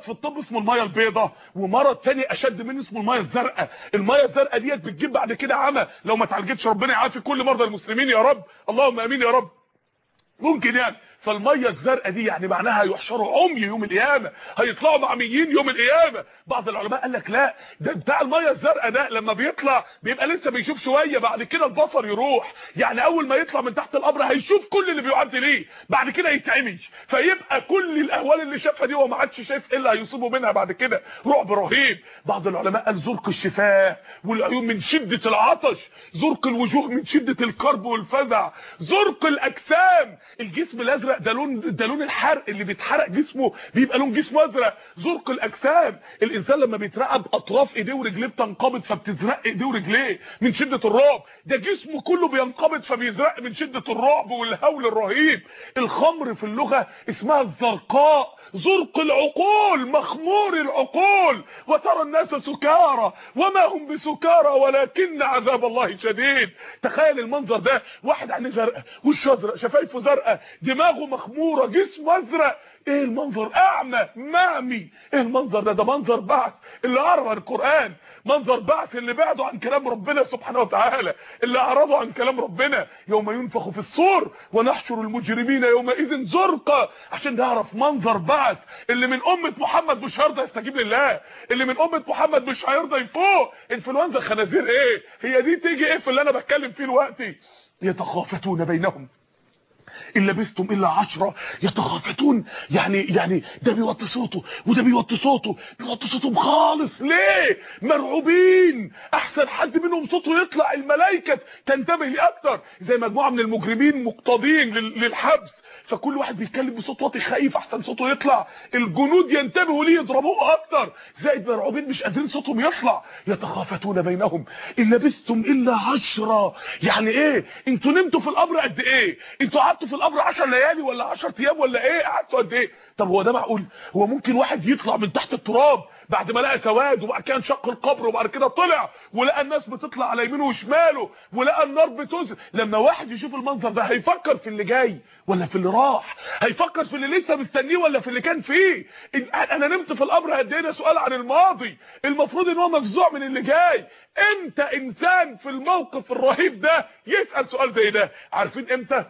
في الطب اسمه الميه البيضاء ومرض تاني أشد منه اسمه الميه الزرقاء. الميه الزرقاء ديت بتجيب بعد كده عمى. لو ما اتعالجتش ربنا يعافي كل مرضى المسلمين يا رب. اللهم آمين يا رب. ممكن يعني. فالمية الزرقاء دي يعني معناها هيحشروا عمي يوم القيامة هيطلعوا معميين يوم القيامة. بعض العلماء قال لك لا ده بتاع المية الزرقاء ده لما بيطلع بيبقى لسه بيشوف شوية بعد كده البصر يروح. يعني أول ما يطلع من تحت القبر هيشوف كل اللي بيعدي ليه بعد كده يتعمي فيبقى كل الأهوال اللي شافها دي هو ما عادش شايف إيه اللي هيصيبه منها بعد كده. رعب رهيب. بعض العلماء قال زرق الشفاه والعيون من شدة العطش زرق الوجوه من شدة الكرب والفزع زرق الأجسام. الجسم الأزرق ده لون ده لون الحرق اللي بيتحرق جسمه بيبقى لون جسمه أزرق. زرق الأجسام. الإنسان لما بيترعب أطراف إيديه ورجليه بتنقبض فبتزرق إيديه ورجليه من شدة الرعب. ده جسمه كله بينقبض فبيزرق من شدة الرعب والهول الرهيب. الخمر في اللغة اسمها الزرقاء. زرق العقول مخمور العقول. وترى الناس سكارى. وما هم بسكارى ولكن عذاب الله شديد. تخيل المنظر ده. واحد عينيه زرقاء وشه أزرق شفايفه زرقاء دماغه مخموره جسمه أزرق. إيه المنظر؟ أعمى معمي إيه المنظر ده؟ ده منظر بعث. اللي عرض القرآن منظر بعث اللي بعده عن كلام ربنا سبحانه وتعالى. اللي اعرضوا عن كلام ربنا. يوم ينفخ في الصور ونحشر المجرمين يومئذ زرقا. عشان نعرف منظر بعث. اللي من أمة محمد مش هيرضى يستجيب لله. اللي من أمة محمد مش هيرضى يفوق. إنفلونزا خنازير إيه؟ هي دي تيجي إيه في اللي أنا بتكلم فيه دلوقتي؟ يتخافتون بينهم. إن لبستم إلا عشرة يتخافتون. يعني يعني ده بيوطي صوته وده بيوطي صوته. بيوطي صوتهم خالص. ليه؟ مرعوبين. أحسن حد منهم صوته يطلع الملائكه تنتبه ليه أكتر زي مجموعة من المجرمين مقتضين للحبس. فكل واحد بيتكلم بصوت واطي خايف. أحسن صوته يطلع. الجنود ينتبهوا ليه؟ يضربوه أكتر. زائد مرعوبين مش قادرين صوتهم يطلع. يتخافتون بينهم. إن لبستم إلا عشرة. يعني إيه؟ أنتوا نمتوا في القبر قد إيه؟ أنتوا قعدتوا في القبر 10 ليالي ولا 10 أيام ولا إيه؟ قعدتوا قد إيه؟ طب هو ده معقول؟ هو ممكن واحد يطلع من تحت التراب بعد ما لقى سواد وبعد كده انشق القبر وبعد كده طلع ولقى الناس بتطلع على يمينه وشماله ولقى النار بتنزل لما واحد يشوف المنظر ده هيفكر في اللي جاي ولا في اللي راح؟ هيفكر في اللي لسه مستنيه ولا في اللي كان فيه؟ أنا نمت في القبر قد إيه؟ سؤال عن الماضي. المفروض إن هو مفزوع من اللي جاي. إمتى إنسان في الموقف الرهيب ده يسأل سؤال زي ده؟ عارفين إمتى؟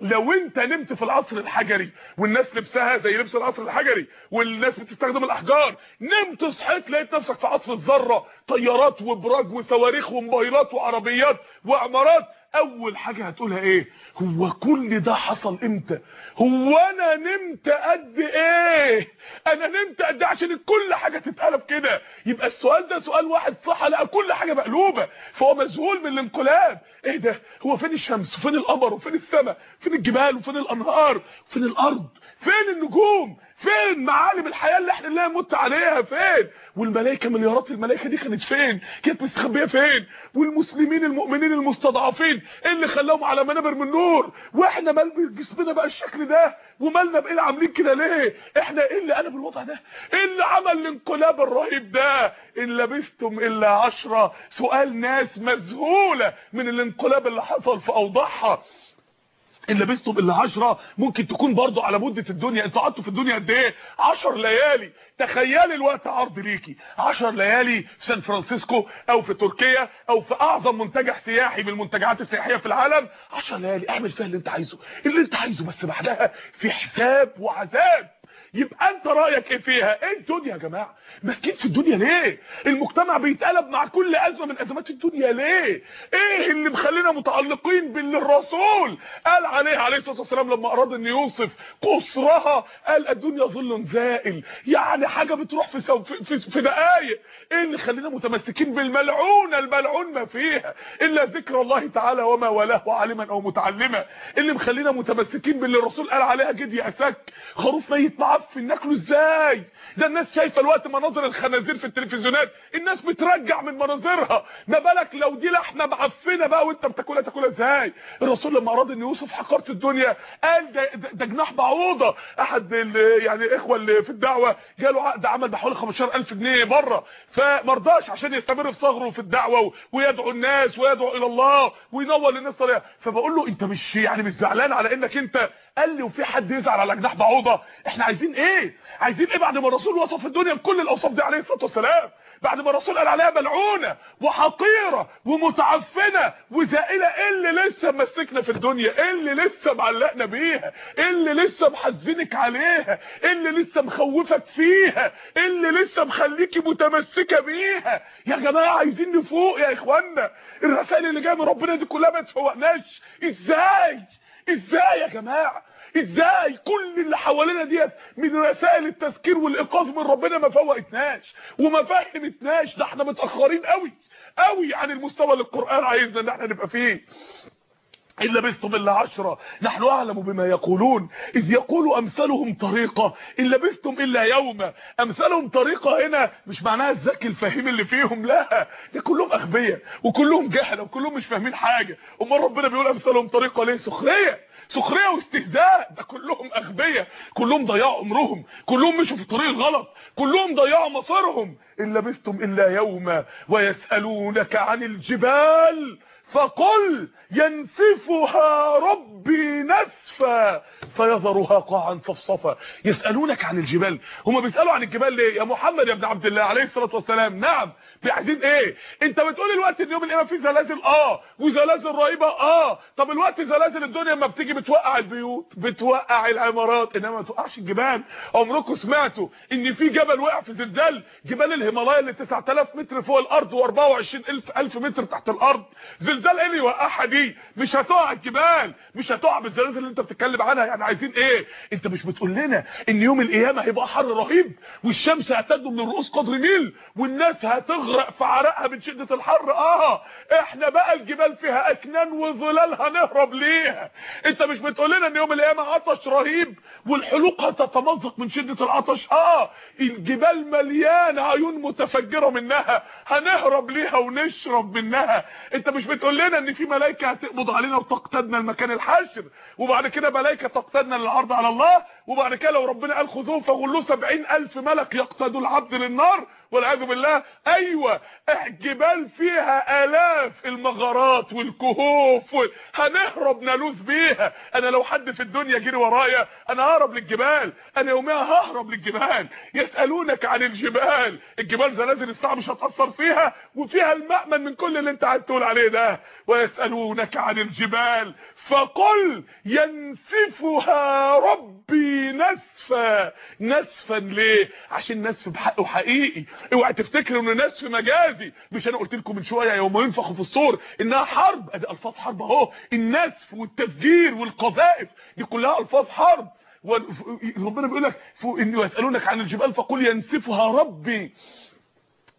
لو انت نمت في العصر الحجري والناس لبسها زي لبس العصر الحجري والناس بتستخدم الأحجار نمت صحيت لقيت نفسك في عصر الذرة طيارات وبراج وصواريخ وموبايلات وعربيات وعمارات أول حاجة هتقولها إيه؟ هو كل ده حصل إمتى؟ هو أنا نمت قد إيه؟ أنا نمت قد إيه عشان كل حاجة تتقلب كده؟ يبقى السؤال ده سؤال واحد صح لقى كل حاجة مقلوبة. فهو مذهول من الانقلاب. إيه ده؟ هو فين الشمس؟ وفين القمر؟ وفين السماء؟ فين الجبال؟ وفين الأنهار؟ وفين الأرض؟ فين النجوم؟ فين معالم الحياة اللي إحنا اللي مت عليها؟ فين؟ والملائكة مليارات الملائكة دي كانت فين؟ كانت مستخبية فين؟ والمسلمين المؤمنين المستضعفين إيه اللي خلاهم على منابر من نور؟ وإحنا مال جسمنا بقى الشكل ده ومالنا بإيه عاملين كده ليه؟ إحنا إيه اللي قلب الوضع ده؟ إيه اللي عمل الانقلاب الرهيب ده؟ إن لبستم إلا عشرة سؤال ناس مذهولة من الانقلاب اللي حصل في اوضاعها إن لبستم إلا 10 ممكن تكون برضو على مدة الدنيا. أنتوا قعدتوا في الدنيا قد إيه؟ 10 ليالي. تخيلي الوقت عرض ليكي. 10 ليالي في سان فرانسيسكو أو في تركيا أو في أعظم منتجع سياحي من المنتجعات السياحية في العالم. 10 ليالي. اعمل فيها اللي انت عايزه. اللي انت عايزه بس بعدها في حساب وعذاب. يبقى انت رأيك إيه فيها؟ إيه الدنيا يا جماعة؟ ماسكين في الدنيا ليه؟ المجتمع بيتقلب مع كل أزمة من أزمات الدنيا ليه؟ إيه اللي مخلينا متعلقين باللي الرسول قال عليه عليه الصلاة والسلام لما أراد أن يوصف قصرها؟ قال الدنيا ظل زائل. يعني حاجة بتروح في سو في, في, دقائق إيه اللي خلينا متمسكين بالملعونه الملعون ما فيها إلا ذكر الله تعالى وما ولاه عالما أو متعلما. اللي مخلينا متمسكين باللي الرسول قال عليها جد ياسك خروف ميت معفن ناكله إزاي؟ ده الناس شايفة الوقت مناظر الخنازير في التلفزيونات الناس بترجع من مناظرها. ما بالك لو دي لحمه معفنه بقى وأنت بتاكلها تاكلها إزاي؟ الرسول لما أراد إن يوصف حقاره الدنيا قال ده, ده, جناح بعوضة. أحد يعني الاخوه اللي في الدعوة جاله عقد عمل بحوالي 15000 جنيه بره. فما رضاش عشان يستمر في صغره في الدعوة ويدعو الناس ويدعو إلى الله وينور للناس طريقه فبقول له أنت مش يعني مش زعلان على إنك أنت؟ قال لي وفي حد يزعل على جناح بعوضة؟ إحنا عايزين إيه؟ عايزين إيه بعد ما الرسول وصف الدنيا بكل الأوصاف دي عليه الصلاة والسلام؟ بعد ما الرسول قال عليها ملعونة وحقيرة ومتعفنة وزائلة إيه اللي لسه ماسكنا في الدنيا؟ إيه اللي لسه معلقنا بيها؟ إيه اللي لسه محزنك عليها؟ إيه اللي لسه مخوفك فيها؟ إيه اللي لسه مخليكي متمسكة بيها؟ يا جماعة عايزين نفوق يا اخوانا الرسائل اللي جاية من ربنا دي كلها ما تفوقناش. إزاي؟ إزاي يا جماعة؟ إزاي؟ كل اللي حوالينا ديت من رسائل التذكير والإيقاظ من ربنا ما فوقتناش وما فهمتناش. ده إحنا متأخرين قوي قوي عن المستوى اللي القرآن عايزنا إن إحنا نبقى فيه. إن لبثتم إلا عشرة. نحن أعلم بما يقولون. إذ يقول أمثالهم طريقة. إن لبثتم إلا يوما. أمثالهم طريقة هنا مش معناها الذكي الفهيم اللي فيهم لا. ده كلهم أغبياء وكلهم جهلة وكلهم مش فاهمين حاجة. أمال ربنا بيقول أمثالهم طريقة ليه؟ سخرية. سخرية واستهزاء. ده كلهم أغبياء. كلهم ضيعوا عمرهم كلهم مشوا في طريق غلط. كلهم ضيعوا مصيرهم. إن لبثتم إلا يوما. ويسألونك عن الجبال. فقل ينسفها ربي نسفا فيذرها قاعا صفصفا. يسألونك عن الجبال. هم بيسألوا عن الجبال ليه؟ يا محمد يا ابن عبد الله عليه الصلاة والسلام. نعم. عايزين إيه؟ انت بتقول الوقت ان يوم القيامه في زلازل؟ آه. وزلازل رهيبة؟ آه. طب الوقت زلازل الدنيا لما بتيجي بتوقع البيوت بتوقع العمارات إنما ما توقعش الجبال. عمركم سمعتوا إن في جبل وقع في زلزال؟ جبال الهيمالايا اللي 9000 متر فوق الأرض و24000 ألف متر تحت الأرض. زلزال إيه اللي يوقعها دي مش هتقع الجبال مش هتقع بالزلازل اللي انت بتتكلم عنها. يعني عايزين إيه؟ انت مش بتقول لنا ان يوم القيامة هيبقى حر رهيب والشمس هتدن من الرؤوس قدر ميل والناس هتغرق في عرقها من شدة الحر؟ آه. إحنا بقى الجبال فيها أكنان وظلال هنهرب ليها انت مش بتقول لنا إن يوم القيامة عطش رهيب والحلوق هتتمزق من شدة العطش؟ آه. الجبال مليانة عيون متفجرة منها هنهرب ليها ونشرب منها. انت مش بتقول لنا إن في ملائكة هتقبض علينا وتقتدنا لمكان الحشر وبعد كده ملائكة تقتدنا للعرض على الله وبعد كده لو ربنا قال خذوه فغلوه 70000 ملك يقتدوا العبد للنار والعياذ بالله. أيوه الجبال فيها آلاف المغارات والكهوف وال... هنهرب نلوذ بيها. أنا لو حد في الدنيا جري ورايا أنا ههرب للجبال أنا يوميها ههرب للجبال. يسألونك عن الجبال الجبال زلازل الساعة مش هتأثر فيها وفيها المأمن من كل اللي أنت قاعد تقول عليه ده. ويسألونك عن الجبال فقل ينسفها ربي نسفا. نسفا ليه؟ عشان نسف بحقه حقيقي. اوعى تفتكروا ان نسف مجازي. مش أنا قلت لكم من شوية يوم ينفخ في الصور انها حرب. ادي ألفاظ حرب اهو. النسف والتفجير والقذائف. دي كلها ألفاظ حرب. وربنا بيقول لك إن يسألونك عن الجبال فقل ينسفها ربي.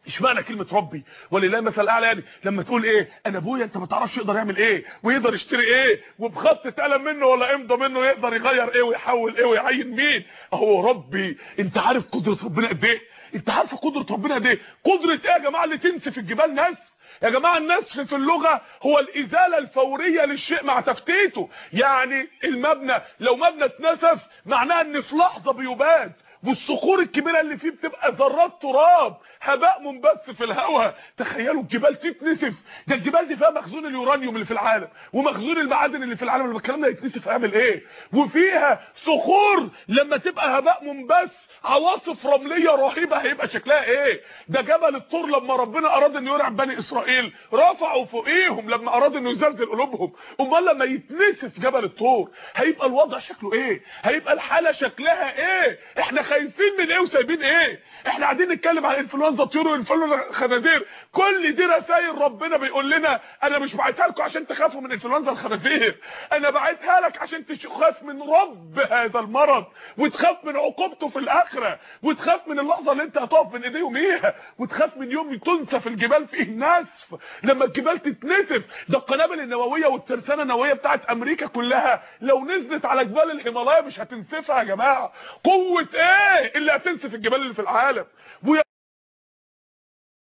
اشمعنى كلمة ربي؟ ولله مثل الأعلى يعني. لما تقول إيه؟ أنا أبويا أنت ما تعرفش يقدر يعمل إيه؟ ويقدر يشتري إيه؟ وبخط قلم منه ولا امضى منه يقدر يغير إيه ويحول إيه ويعين مين؟ أهو ربي. أنت عارف قدرة ربنا قد إيه؟ أنت عارف قدرة ربنا قد إيه؟ قدرة إيه يا جماعة اللي تنسف الجبال نسف يا جماعة النسف في اللغة هو الإزالة الفورية للشيء مع تفتيته. يعني المبنى لو مبنى اتنسف معناها إن في لحظة بيباد والصخور الكبيرة اللي فيه بتبقى ذرات تراب هباء منبث في الهواء. تخيلوا الجبال تتنسف ده الجبال دي فيها مخزون اليورانيوم اللي في العالم ومخزون المعادن اللي في العالم. لما الكلام ده يتنسف هيعمل إيه؟ وفيها صخور لما تبقى هباء منبث عواصف رملية رهيبة هيبقى شكلها إيه؟ ده جبل الطور لما ربنا أراد إنه يرعب بني إسرائيل رفعوا فوقيهم لما أراد إنه يزلزل قلوبهم. أمال لما يتنسف جبل الطور هيبقى الوضع شكله إيه؟ هيبقى الحالة شكلها إيه؟ إحنا خايفين من إيه وسايبين إيه؟ إحنا قاعدين نتكلم عن انفلونزا طيور وانفلونزا خنازير كل دي رسائل ربنا بيقول لنا أنا مش باعتها لكم عشان تخافوا من انفلونزا الخنازير. أنا باعتها لك عشان تخاف من رب هذا المرض وتخاف من عقوبته في الآخرة وتخاف من اللحظة اللي انت هتقف من ايديهم ايها وتخاف من يوم تنسف الجبال فيه نسف. لما الجبال تتنسف ده القنابل النووية والترسانة النووية بتاعت أمريكا كلها لو نزلت على جبال الهيمالايا مش هتنسفها يا جماعة. قوة إيه اللي هتنسف الجبال اللي في العالم؟